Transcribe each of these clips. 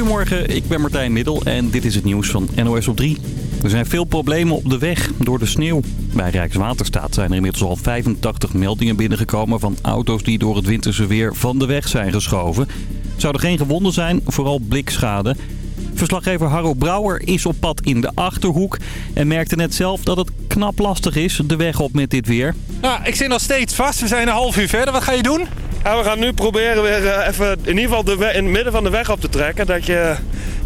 Goedemorgen, ik ben Martijn Middel en dit is het nieuws van NOS op 3. Er zijn veel problemen op de weg door de sneeuw. Bij Rijkswaterstaat zijn er inmiddels al 85 meldingen binnengekomen van auto's die door het winterse weer van de weg zijn geschoven. Zouden geen gewonden zijn, vooral blikschade. Verslaggever Harro Brouwer is op pad in de Achterhoek en merkte net zelf dat het knap lastig is de weg op met dit weer. Ja, ik zit nog steeds vast. We zijn een half uur verder. Wat ga je doen? We gaan nu proberen weer eh, even in ieder geval de in het midden van de weg op te trekken. Dat je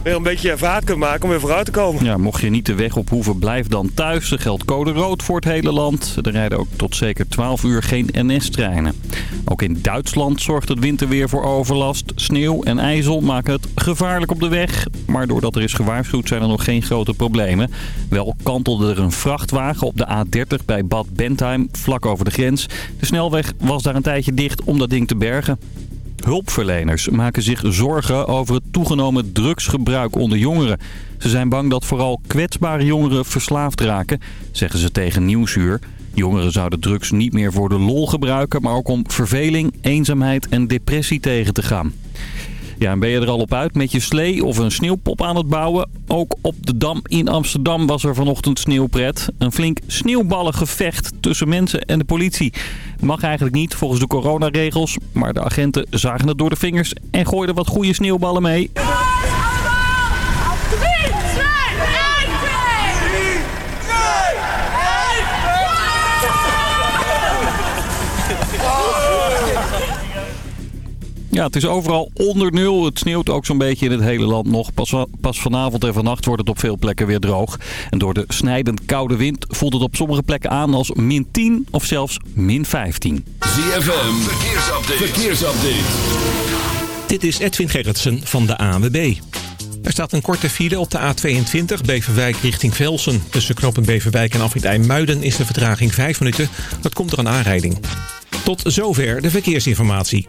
weer een beetje vaart kunt maken om weer vooruit te komen. Ja, mocht je niet de weg op hoeven, blijf dan thuis. Er geldt code rood voor het hele land. Er rijden ook tot zeker 12 uur geen NS-treinen. Ook in Duitsland zorgt het winterweer voor overlast. Sneeuw en ijzel maken het gevaarlijk op de weg. Maar doordat er is gewaarschuwd zijn er nog geen grote problemen. Wel kantelde er een vrachtwagen op de A30 bij Bad Bentheim, vlak over de grens. De snelweg was daar een tijdje dicht om dat ding te bergen. Hulpverleners maken zich zorgen over het toegenomen drugsgebruik onder jongeren. Ze zijn bang dat vooral kwetsbare jongeren verslaafd raken, zeggen ze tegen Nieuwsuur. Jongeren zouden drugs niet meer voor de lol gebruiken, maar ook om verveling, eenzaamheid en depressie tegen te gaan. Ja, en ben je er al op uit met je slee of een sneeuwpop aan het bouwen? Ook op de Dam in Amsterdam was er vanochtend sneeuwpret. Een flink sneeuwballengevecht tussen mensen en de politie. Mag eigenlijk niet volgens de coronaregels, maar de agenten zagen het door de vingers en gooiden wat goede sneeuwballen mee. Ja, het is overal onder nul. Het sneeuwt ook zo'n beetje in het hele land nog. Pas, pas vanavond en vannacht wordt het op veel plekken weer droog. En door de snijdend koude wind voelt het op sommige plekken aan als min 10 of zelfs min 15. ZFM, verkeersupdate. verkeersupdate. Dit is Edwin Gerritsen van de ANWB. Er staat een korte file op de A22 Beverwijk richting Velsen. Tussen knooppunt Beverwijk en afrit IJmuiden is de vertraging 5 minuten. Dat komt door een aanrijding. Tot zover de verkeersinformatie.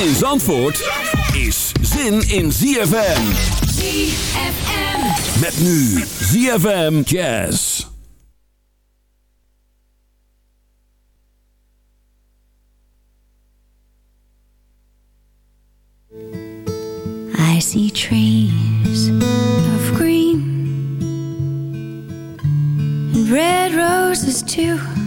Zin in Zandvoort is zin in ZFM. ZFM. Met nu ZFM Jazz. I see trees of green and red roses too.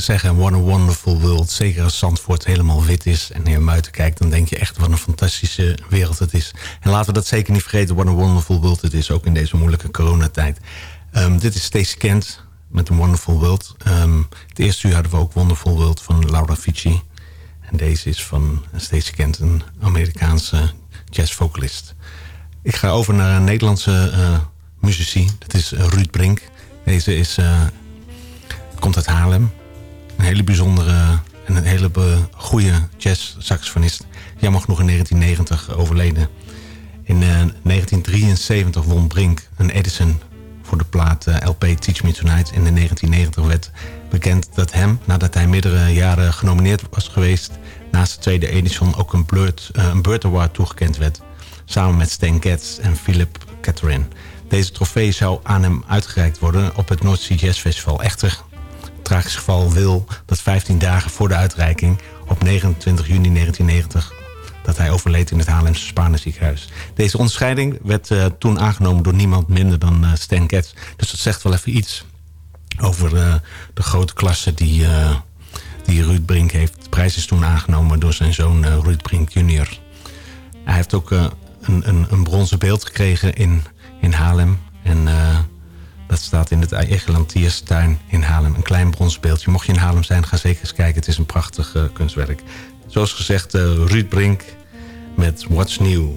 Zeggen. What a wonderful world. Zeker als Zandvoort helemaal wit is en naar buiten kijkt... dan denk je echt wat een fantastische wereld het is. En laten we dat zeker niet vergeten. What a wonderful world het is. Ook in deze moeilijke coronatijd. Ehm, dit is Stacey Kent met een Wonderful World. Ehm, het eerste uur hadden we ook Wonderful World van Laura Fici. En deze is van Stacey Kent, een Amerikaanse jazzvocalist. Ik ga over naar een Nederlandse eh muzici. Dat is eh, Ruud Brink. Deze is, eh, komt uit Haarlem. Een hele bijzondere en een hele goede jazz-saxofonist. Jammer genoeg in 1990 overleden. In eh, 1973 won Brink een Edison voor de plaat eh, LP Teach Me Tonight. In 1990 werd bekend dat hem, nadat hij meerdere jaren genomineerd was geweest... naast de tweede Edison ook een, Blurt, eh, een Burt Award toegekend werd. Samen met Stan Getz en Philip Catherine. Deze trofee zou aan hem uitgereikt worden op het North Sea Jazz Festival. Echter, tragisch geval wil dat 15 dagen voor de uitreiking... op 29 juni 1990 dat hij overleed in het Haarlemse Spanenziekenhuis. Deze onderscheiding werd eh, toen aangenomen door niemand minder dan eh, Stan Getz. Dus dat zegt wel even iets over eh, de grote klasse die, die Ruud Brink heeft. De prijs is toen aangenomen door zijn zoon Ruud Brink junior. Hij heeft ook een, een, een bronzen beeld gekregen in, in Haarlem. En dat staat in het Egelantierstuin in Haarlem. Een klein bronzen beeldje. Mocht je in Haarlem zijn, ga zeker eens kijken. Het is een prachtig eh, kunstwerk. Zoals gezegd, eh, Ruud Brink met What's New.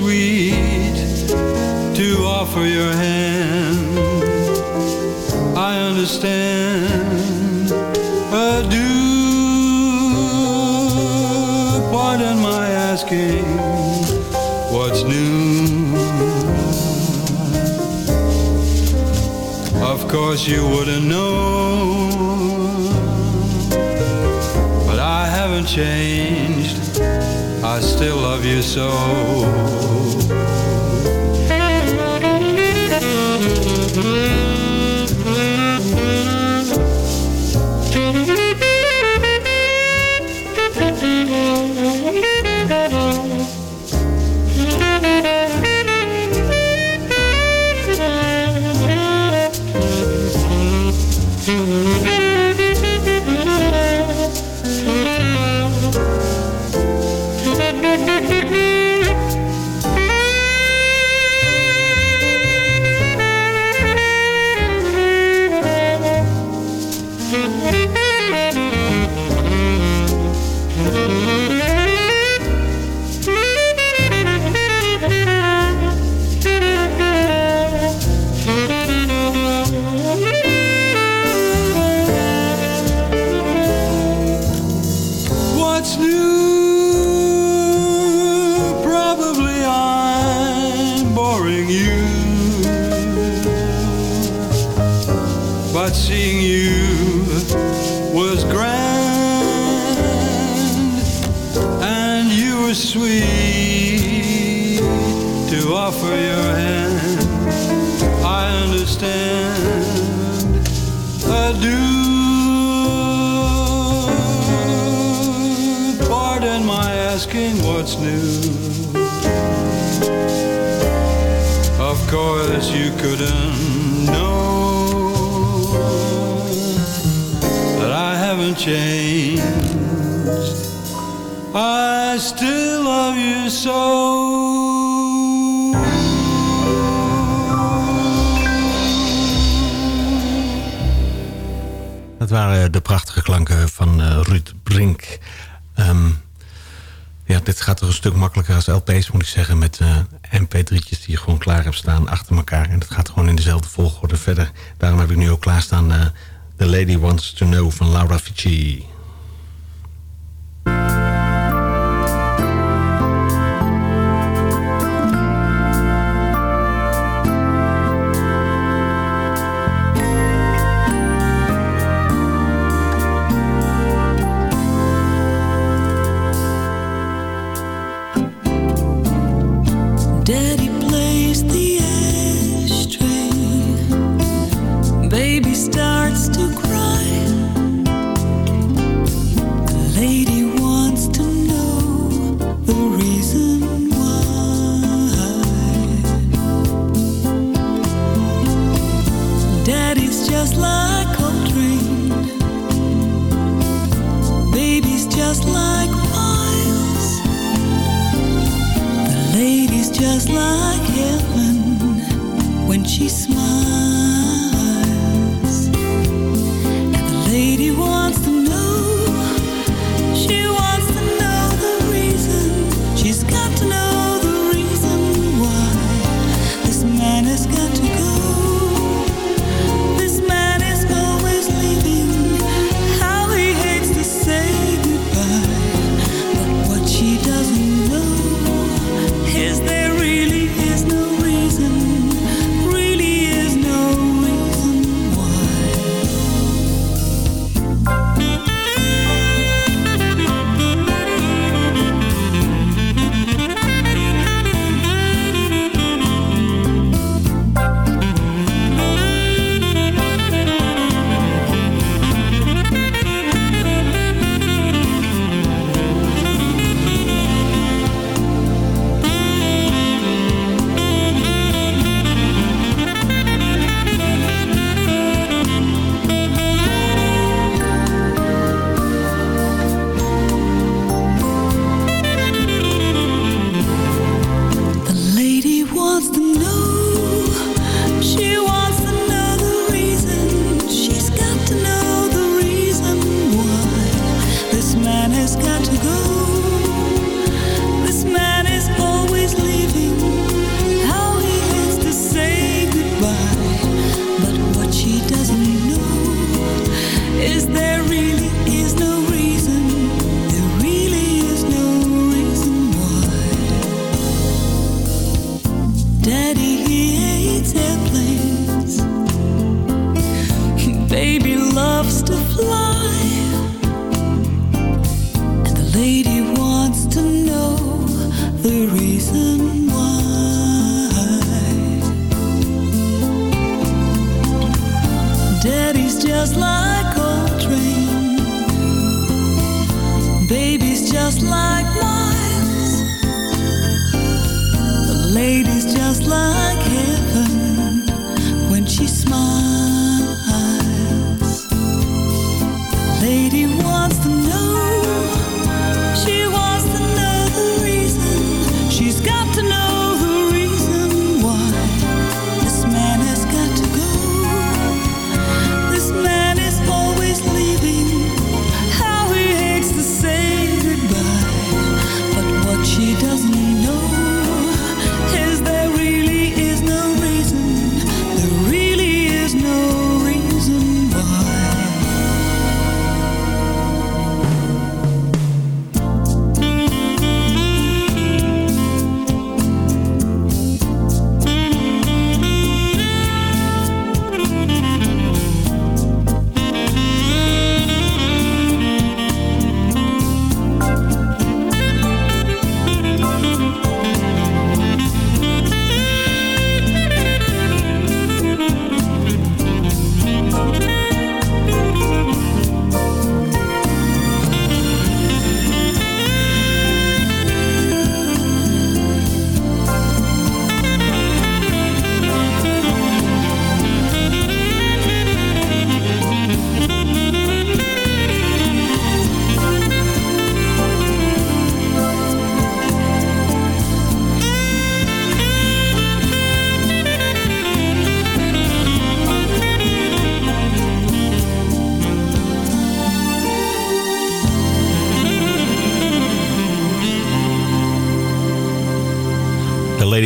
Sweet to offer your hand. I understand. Adieu. Pardon my asking what's new. Of course you wouldn't know, but I haven't changed. I still love you so. Asking what's new. Of course, you couldn't know that I haven't changed. I still love you so. Dat waren de prachtige klanken van eh, Ruud Brink. Ehm, ja, dit gaat toch een stuk makkelijker als LP's, moet ik zeggen. Met eh, mp3'tjes die je gewoon klaar hebt staan achter elkaar. En dat gaat gewoon in dezelfde volgorde verder. Daarom heb ik nu ook klaarstaan eh The Lady Wants to Know van Laura Fici. Baby's just like Miles. The lady's just like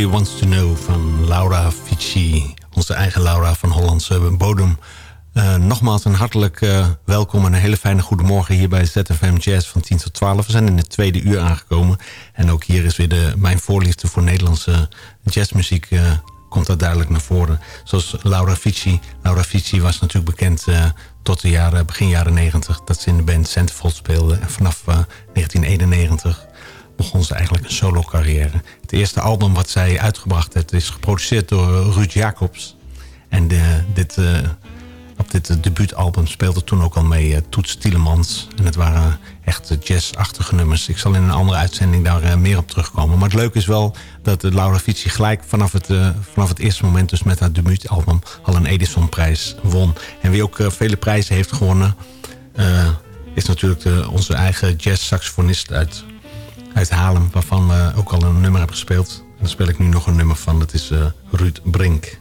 Wants to Know van Laura Fici. Onze eigen Laura van Hollandse bodem. Eh, nogmaals een hartelijk eh, welkom en een hele fijne goedemorgen hier bij ZFM Jazz van 10 tot 12. We zijn in het tweede uur aangekomen. En ook hier is weer de, mijn voorliefde voor Nederlandse jazzmuziek eh, komt daar duidelijk naar voren. Zoals Laura Fici. Laura Fici was natuurlijk bekend tot de jaren, begin jaren 90 dat ze in de band Centerfold speelde. En vanaf eh, 1991 begon ze eigenlijk een solo carrière. Het eerste album wat zij uitgebracht heeft is geproduceerd door Ruud Jacobs. En de, dit, eh, op dit eh, debuutalbum speelde toen ook al mee eh, Toets Tielemans. En het waren echt eh, jazzachtige nummers. Ik zal in een andere uitzending daar eh, meer op terugkomen. Maar het leuke is wel dat uh, Laura Fici gelijk vanaf het, eh, vanaf het eerste moment... dus met haar debuutalbum al een Edison-prijs won. En wie ook eh, vele prijzen heeft gewonnen... eh, is natuurlijk de, onze eigen jazz-saxofonist uit, uit Haarlem... waarvan we ook al een nummer hebben gespeeld. En daar speel ik nu nog een nummer van. Dat is eh, Ruud Brink.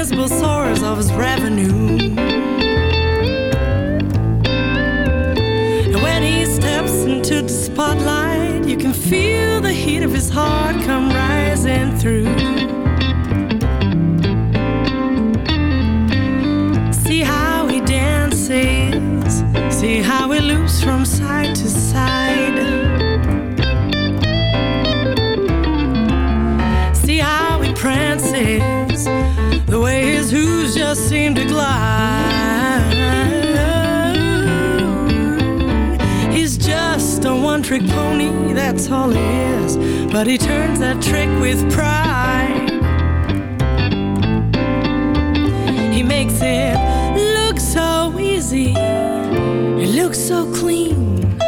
invisible source of his breath. Just seem to glide. He's just a one trick pony, that's all he is. But he turns that trick with pride. He makes it look so easy, it looks so clean.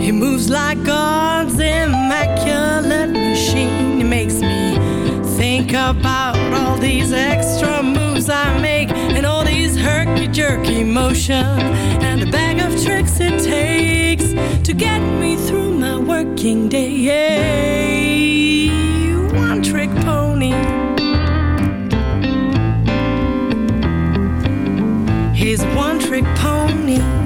He moves like God's immaculate machine. He makes me think about all these extra moves herky jerky motions and a bag of tricks it takes to get me through my working day. One trick pony. He's one trick pony.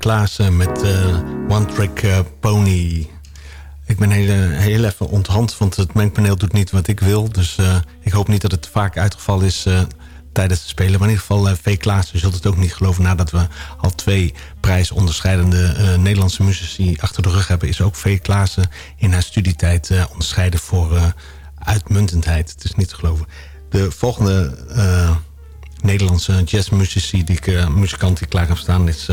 Klaassen met eh, One Trick eh, Pony. Ik ben heel, heel even onthand, want het mengpaneel doet niet wat ik wil. Dus eh, ik hoop niet dat het vaak uitgevallen is tijdens het spelen. Maar in ieder geval, eh, V. Klaassen zult het ook niet geloven... nadat we al twee prijsonderscheidende eh, Nederlandse muzici achter de rug hebben... is ook V. Klaassen in haar studietijd eh, onderscheiden voor uitmuntendheid. Het is niet te geloven. De volgende Nederlandse jazzmuzici die ik, muzikant die klaar heb staan... is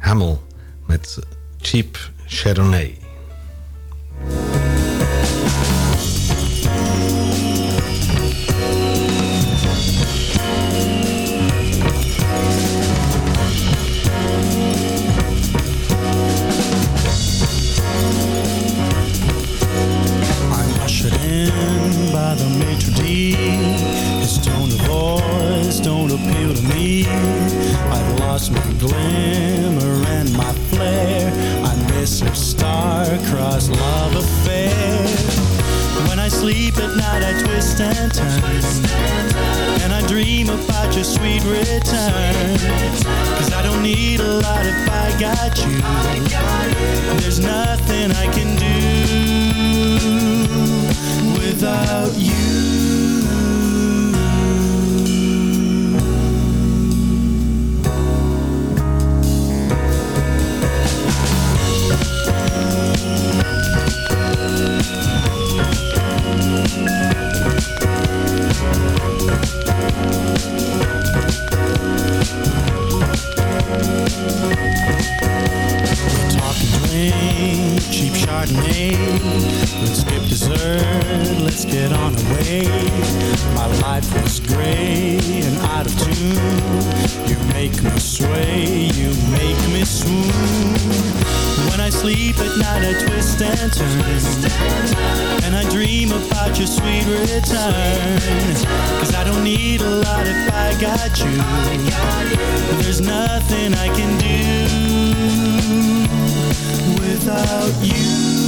Hamel met Cheap Chardonnay. Night, I twist and turn. And I dream about your sweet return. Cause I don't need a lot if I got you. There's nothing I can do without you. Thank We're talking drink, cheap Chardonnay. Let's skip dessert, let's get on away. My life was gray and out of tune. You make me sway, you make me swoon. When I sleep at night, I twist and turn. And I dream about your sweet return. Cause I don't need a lot if I got you. There's nothing I can do without you.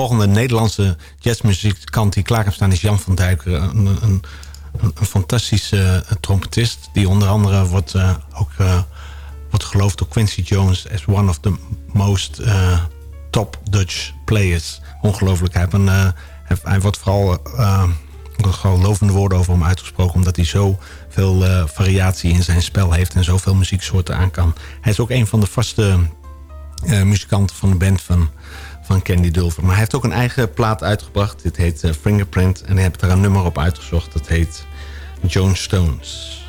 Volgende Nederlandse jazzmuzikant die klaar kan staan is Jan van Duiker. Een, een, een, fantastische eh, trompetist. Die onder andere wordt, eh, ook eh, wordt geloofd door Quincy Jones... as one of the most top Dutch players. Ongelooflijk. Hij, een, hij, wordt vooral... heb gewoon lovende woorden over hem uitgesproken... omdat hij zo veel variatie in zijn spel heeft... en zoveel muzieksoorten aan kan. Hij is ook een van de vaste muzikanten van de band van, van Candy Dulfer. Maar hij heeft ook een eigen plaat uitgebracht. Dit heet eh, Fingerprint. En hij heeft daar een nummer op uitgezocht. Dat heet Joan Stones.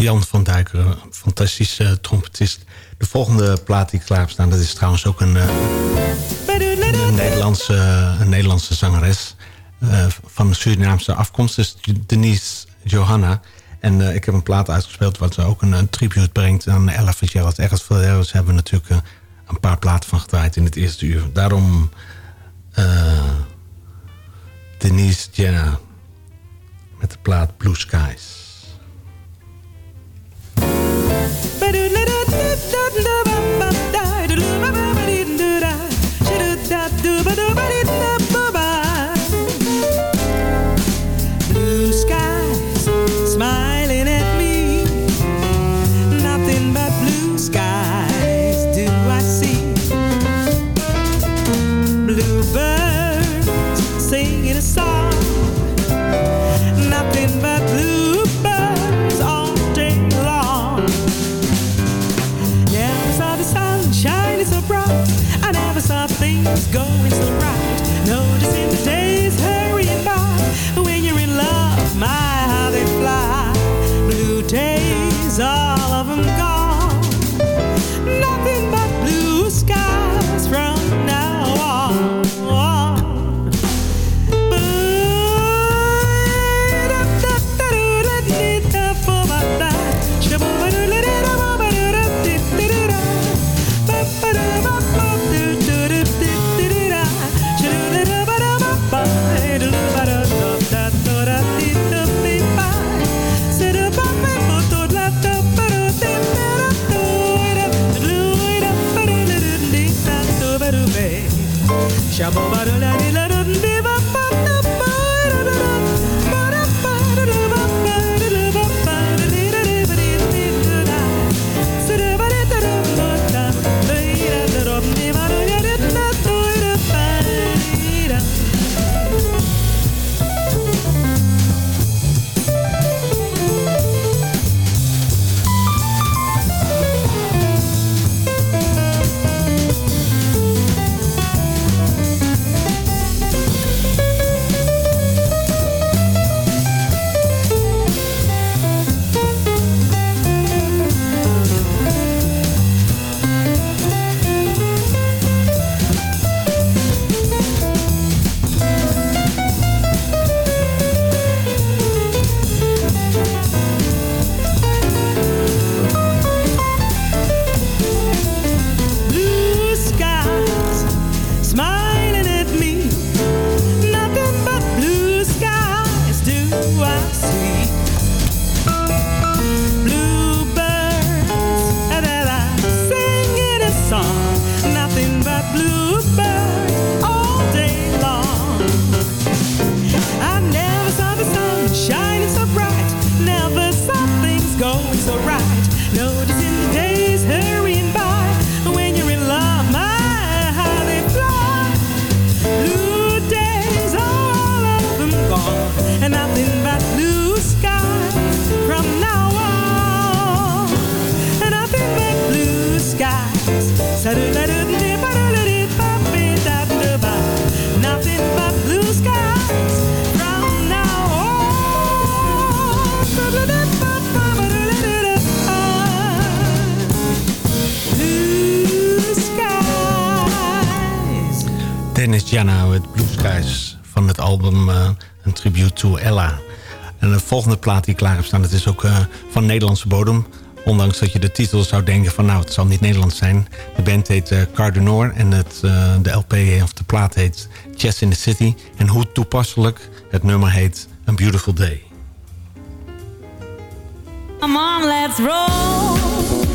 Jan van Duiker, een fantastische trompetist. De volgende plaat die klaar heb staan... dat is trouwens ook een, eh, een, Nederlandse, een Nederlandse zangeres... eh, van Surinaamse afkomst. Dus Denise Johanna. En eh, ik heb een plaat uitgespeeld... wat ze ook een, een tribute brengt aan Ella Fitzgerald. Ergens Harris hebben we natuurlijk een paar platen van gedraaid... in het eerste uur. Daarom Denise Jenna... met de plaat Blue Skies. Blue nou het Blue Skies van het album uh, Een Tribute to Ella. En de volgende plaat die klaar heb staan, dat is ook eh, van Nederlandse bodem. Ondanks dat je de titel zou denken van nou, het zal niet Nederlands zijn. De band heet uh, en het, de LP of de plaat heet Chess in the City. En hoe toepasselijk, het nummer heet A Beautiful Day. Mom, let's roll.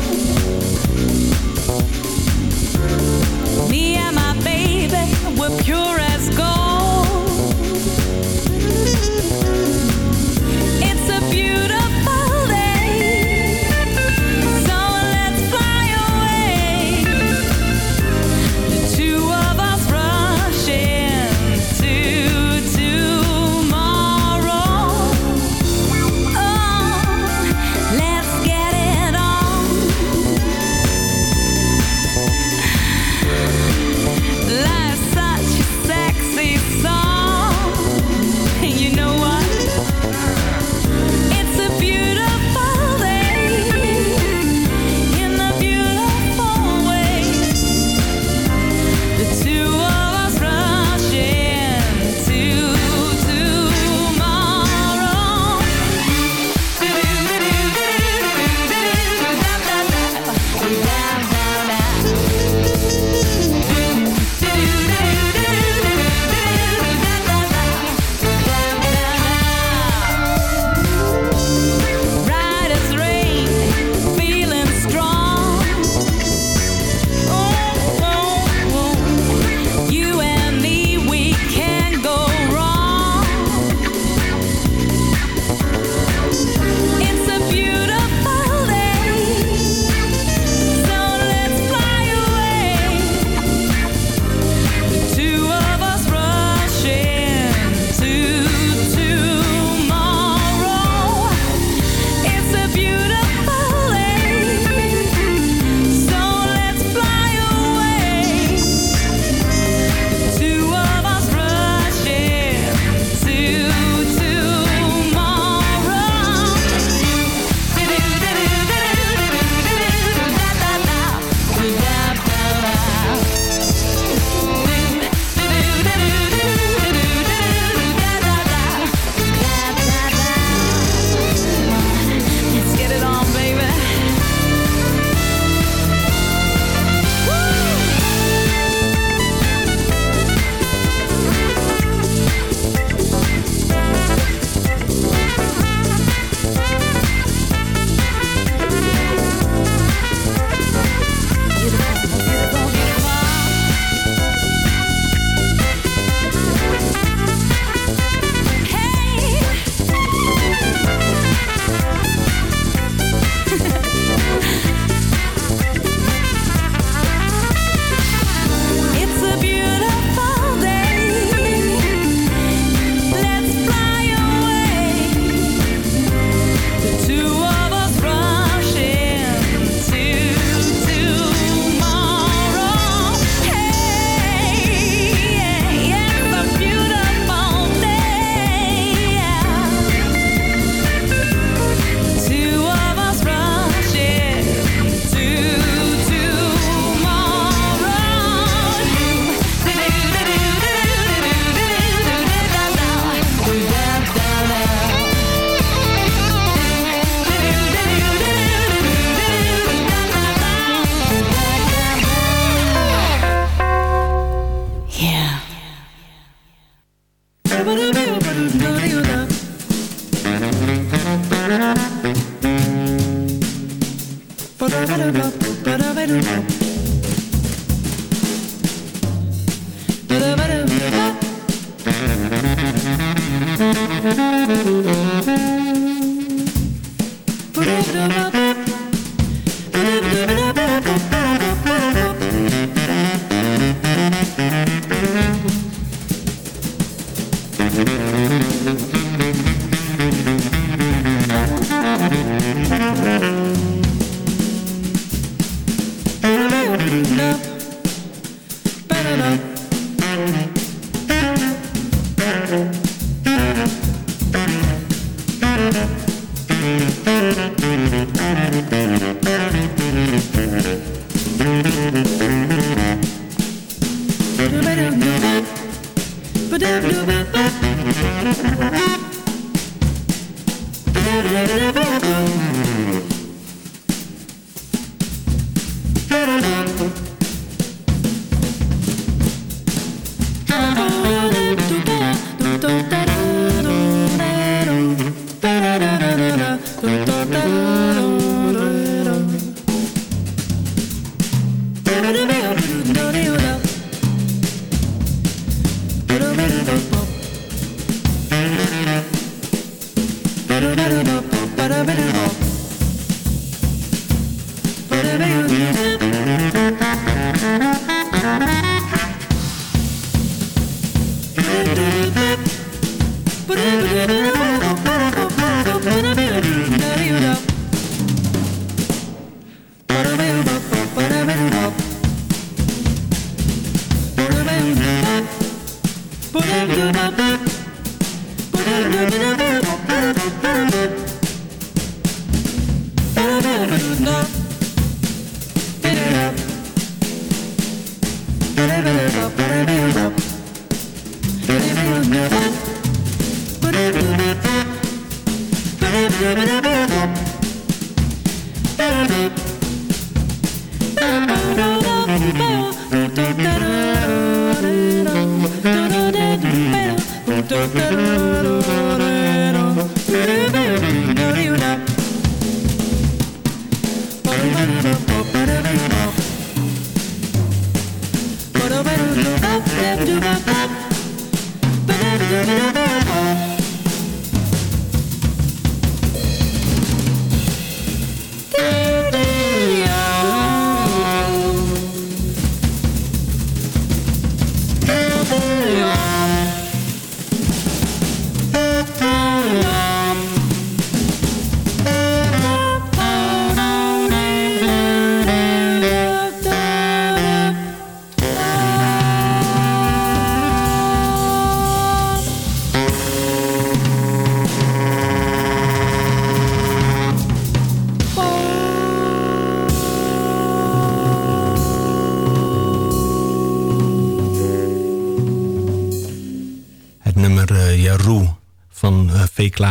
Het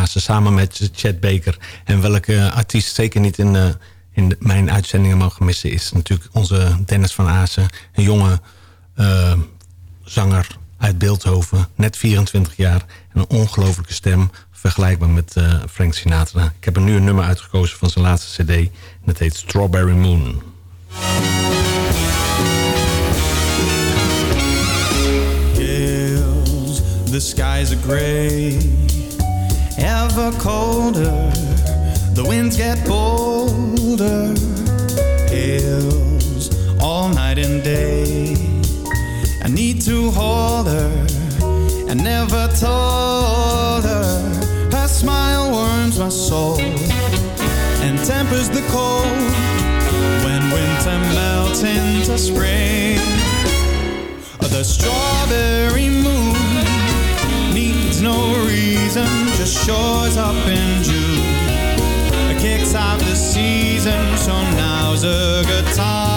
Samen met Chad Baker. En welke artiest zeker niet in, eh, in mijn uitzendingen mogen missen... is natuurlijk onze Dennis van Azen. Een jonge eh, zanger uit Beeldhoven. Net 24 jaar. En een ongelofelijke stem. Vergelijkbaar met eh, Frank Sinatra. Ik heb er nu een nummer uitgekozen van zijn laatste cd. En dat heet Strawberry Moon. The skies are gray, ever colder. The winds get bolder. Hails all night and day. I need to hold her. I never told her. Her smile warms my soul and tempers the cold when winter melts into spring. The strawberry moon needs no reason, just shows up in June. It kicks out the season, so now's a good time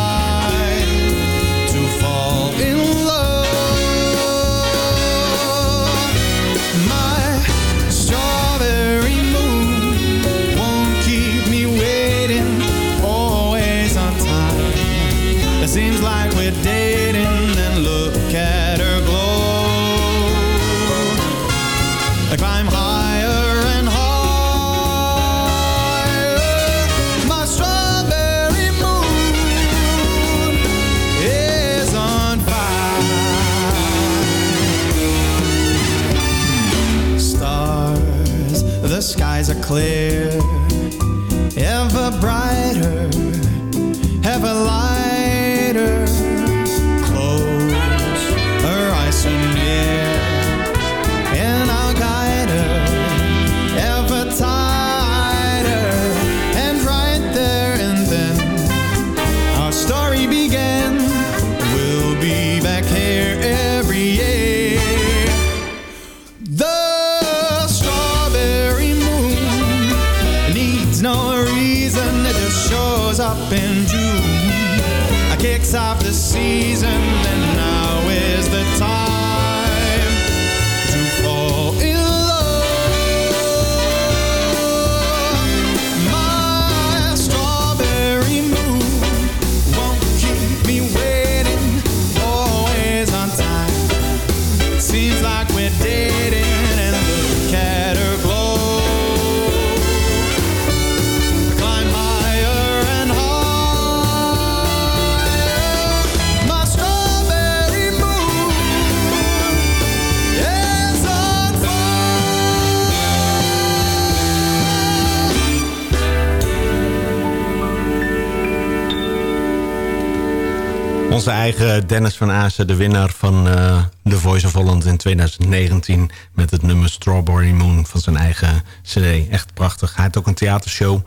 eigen Dennis van Aassen, de winnaar van eh, The Voice of Holland in 2019... met het nummer Strawberry Moon van zijn eigen cd. Echt prachtig. Hij had ook een theatershow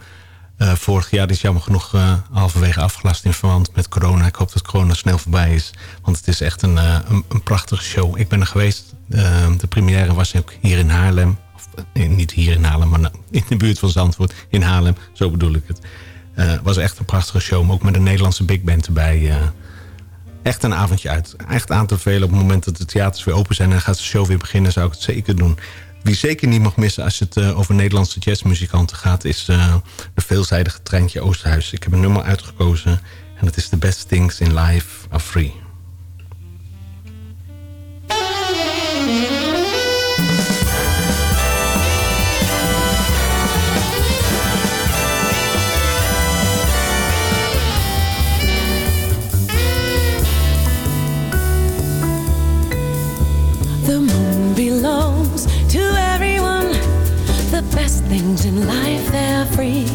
eh, vorig jaar. Die is jammer genoeg eh, halverwege afgelast in verband met corona. Ik hoop dat corona snel voorbij is. Want het is echt een, een, prachtige show. Ik ben er geweest. De première was ook hier in Haarlem. Of, niet hier in Haarlem, maar in de buurt van Zandvoort. In Haarlem, zo bedoel ik het. Het was echt een prachtige show. Maar ook met een Nederlandse big band erbij... echt een avondje uit. Echt aan te bevelen op het moment dat de theaters weer open zijn... en gaat de show weer beginnen, zou ik het zeker doen. Wie zeker niet mag missen als het eh, over Nederlandse jazzmuzikanten gaat... is eh, de veelzijdige treintje Oosterhuis. Ik heb een nummer uitgekozen en dat is The Best Things in Life Are Free. Things in life, they're free.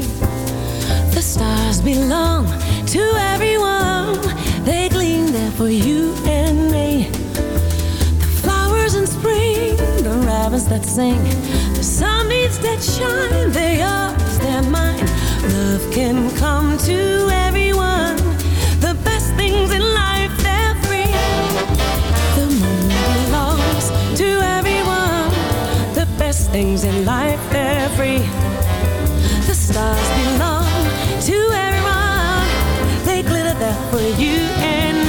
The stars belong to everyone. They gleam there for you and me. The flowers in spring, the rabbits that sing, the sunbeams that shine, they're they're mine. Love can come to everyone. Things in life, they're free. The stars belong to everyone. They glitter there for you and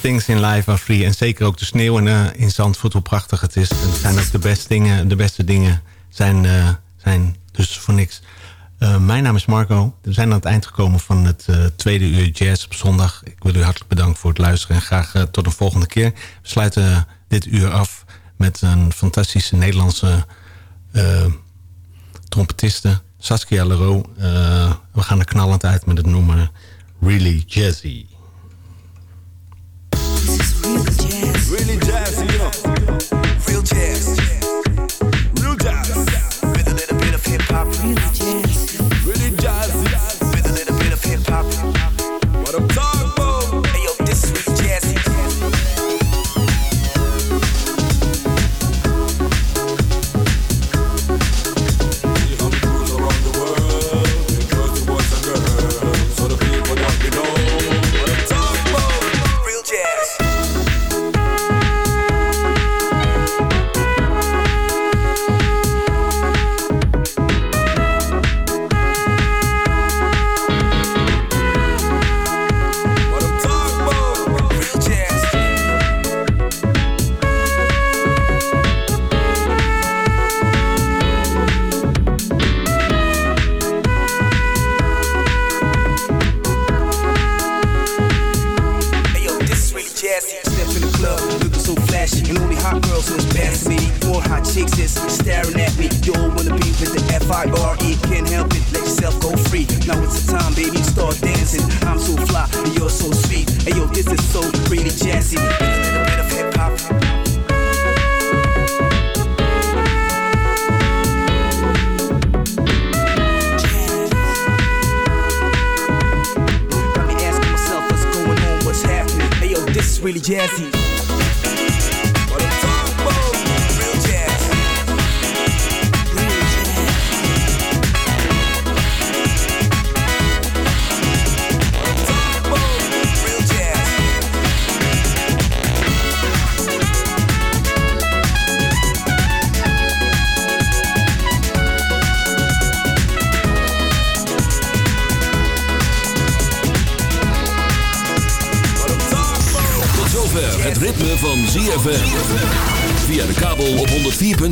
best things in life are free. En zeker ook de sneeuw in, eh, in Zandvoort, hoe prachtig het is. Het zijn ook de beste dingen. De beste dingen zijn, eh, zijn dus voor niks. Eh, mijn naam is Marco. We zijn aan het eind gekomen van het tweede uur jazz op zondag. Ik wil u hartelijk bedanken voor het luisteren. En graag tot een volgende keer. We sluiten dit uur af met een fantastische Nederlandse trompetiste. Saskia Leroux. We gaan er knallend uit met het nummer Really Jazzy. Really